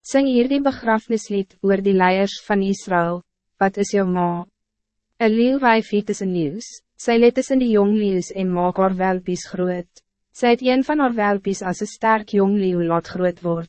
Sing hier die begrafnislied oor die leiers van Israël, wat is jou ma? Een leeuwwijf het is een nieuws, sy let is in die jong leeuws en maak haar welpies groot. Sy het een van haar welpies als een sterk jong leeuw laat groot word.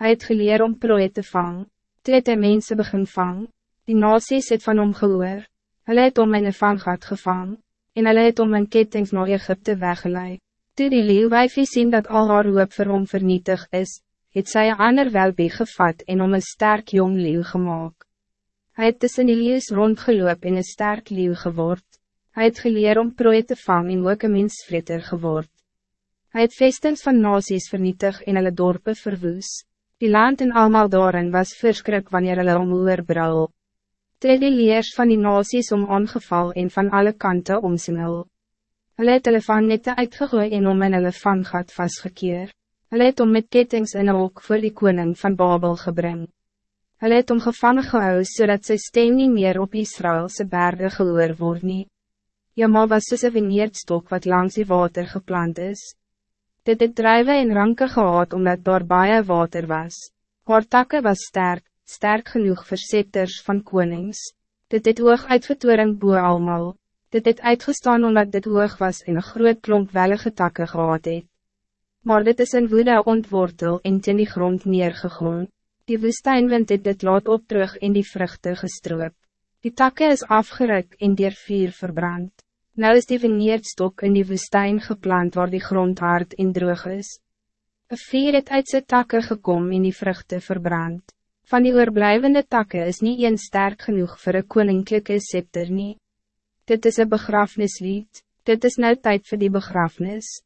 Hij het geleer om prooi te vang, toe het hy mense begin vang, die nasies het van hom gehoor, hulle het om in een vanggat gevang, en hulle het om in kettings naar Egypte weggeleid. Toe die leeuwwijfie sien dat al haar hoop vir hom vernietig is, het sy ander welbie gevat en om een sterk jong leeuw gemaakt. Hij het tussen die leeuws rondgeloop en een sterk leeuw geword. Hij het geleer om prooi te vang en ook een mensvreter geword. Hij het vestens van nasies vernietig en hulle dorpe verwoes. Die land en almal daarin was verskrik wanneer hulle omhoer brouw. Toe die leers van die nasies om aangeval en van alle kanten omsingel. Hulle het hulle van nette uitgegooi en om in hulle vangat vastgekeerd. Hulle het om met kettings in een hok voor die koning van Babel gebring. Hulle het om gevangen gehou zodat sy stem niet meer op Israëlse bergen gehoor word nie. Jamal was soos een veneerdstok wat langs die water geplant is. Dit het drijven en ranke gehad omdat daar baie water was. Haar takke was sterk, sterk genoeg voor scepters van konings. Dit het hoog uitgetoring boe almal. Dit het uitgestaan omdat dit hoog was en een groot klomp wellige takke gehad het maar dit is in woede ontwortel en ten die grond neergegaan. Die woestijnwind het dit laat op terug in die vruchten gestroop. Die takken is afgeruk en dier vuur verbrand. Nou is die veneerdstok in die woestijn geplant waar die grond hard en droog is. Een vuur het uit sy takken gekom en die vruchten verbrand. Van die oorblijvende takken is niet een sterk genoeg voor een koninklijke scepter nie. Dit is een begrafnislied, dit is nou tijd voor die begrafnis.